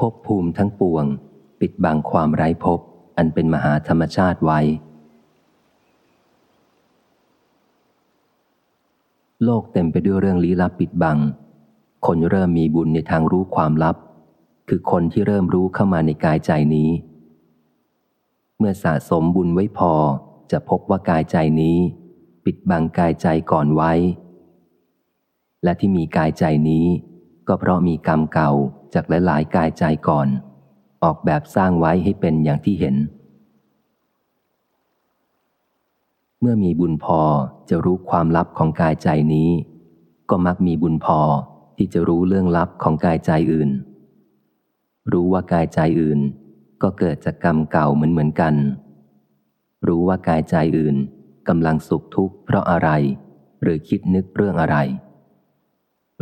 ภพภูมิทั้งปวง ปิดบังความไร้ภพอันเป็นมหาธรรมชาติไว้ โลกเต็มไปด้วยเรื่องลี้ลับปิดบัง คนเริ่มมีบุญในทางรู้ความลับ คือคนที่เริ่มรู้เข้ามาในกายใจนี้ เมื่อสะสมบุญไว้พอจะพบว่ากายใจนี้ ปิดบังกายใจก่อนไว้ และที่มีกายใจนี้ ก็เพราะมีกรรมเก่า จากหลายๆ กายใจก่อน ออกแบบสร้างไว้ให้เป็นอย่างที่เห็น เมื่อมีบุญพอจะรู้ความลับของกายใจนี้ ก็มักมีบุญพอที่จะรู้เรื่องลับของกายใจอื่น รู้ว่ากายใจอื่น ก็เกิดจากกรรมเก่าเหมือนเหมือนกัน รู้ว่ากายใจอื่นกำลังสุขทุกข์เพราะอะไร หรือคิดนึกเรื่องอะไร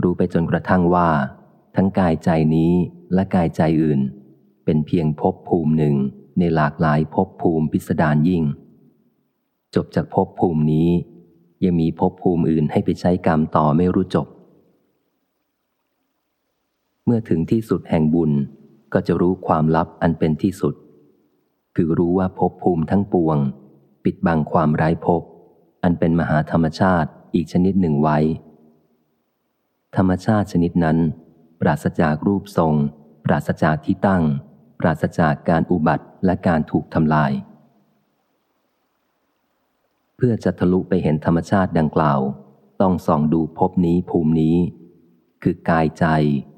รู้ไปจนกระทั่งว่า ทั้งกายใจนี้และกายใจอื่น เป็นเพียงภพภูมิหนึ่งในหลากหลายภพภูมิพิสดารยิ่ง จบจากภพภูมินี้ ยังมีภพภูมิอื่นให้ไปใช้กรรมต่อไม่รู้จบ เมื่อถึงที่สุดแห่งบุญก็จะรู้ความลับอันเป็นที่สุด คือรู้ว่าภพภูมิทั้งปวง ปิดบังความไร้ภพอันเป็นมหาธรรมชาติอีกชนิดหนึ่งไว้ ธรรมชาติชนิดนั้น ปราศจากรูปทรง ปราศจากที่ตั้ง ปราศจากการอุบัติและการถูกทำลาย เพื่อจะทะลุไปเห็นธรรมชาติดังกล่าว ต้องส่องดูภพนี้ภูมินี้ คือกายใจ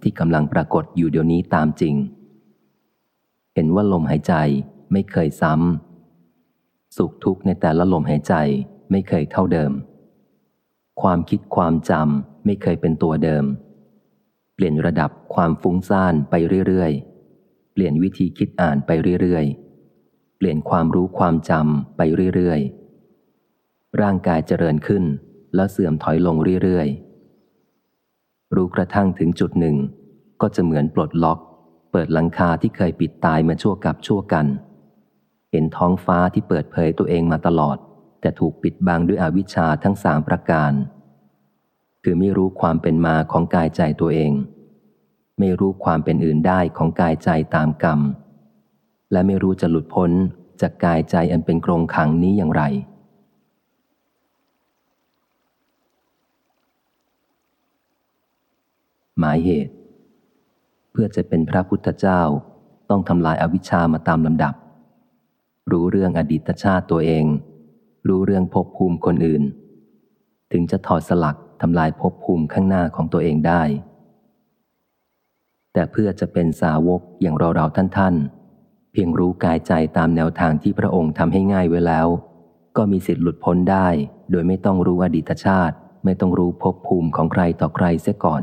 ที่กำลังปรากฏอยู่เดี๋ยวนี้ตามจริง เห็นว่าลมหายใจไม่เคยซ้ำสุขทุกข์ในแต่ละลมหายใจไม่เคยเท่าเดิม ความคิดความจำไม่เคยเป็นตัวเดิม เปลี่ยนระดับความฟุ้งซ่านไปเรื่อยๆ เปลี่ยนวิธีคิดอ่านไปเรื่อยๆ เปลี่ยนความรู้ความจำไปเรื่อยๆ ร่างกายเจริญขึ้นแล้วเสื่อมถอยลงเรื่อยๆ รู้กระทั่งถึงจุดหนึ่ง ก็จะเหมือนปลดล็อก เปิดหลังคาที่เคยปิดตายมาชั่วกับชั่วกัน เห็นท้องฟ้าที่เปิดเผยตัวเองมาตลอด แต่ถูกปิดบังด้วยอวิชชาทั้งสามประการ คือไม่รู้ความเป็นมาของกายใจตัวเอง ไม่รู้ความเป็นอื่นได้ของกายใจตามกรรม และไม่รู้จะหลุดพ้นจากกายใจอันเป็นกรงขังนี้อย่างไร หมายเหตุ เพื่อจะเป็นพระพุทธเจ้าต้องทำลายอาวิชชามาตามลำดับ รู้เรื่องอดีตชาติตัวเอง รู้เรื่องภพภูมิคนอื่น ถึงจะถอดสลักทำลายภพภูมิข้างหน้าของตัวเองได้ แต่เพื่อจะเป็นสาวกอย่างเราเราท่านท่านเพียงรู้กายใจตามแนวทางที่พระองค์ทำให้ง่ายไว้แล้ว ก็มีสิทธิ์หลุดพ้นได้ โดยไม่ต้องรู้อดีตชาติ ไม่ต้องรู้ภพภูมิของใครต่อใครเสียก่อน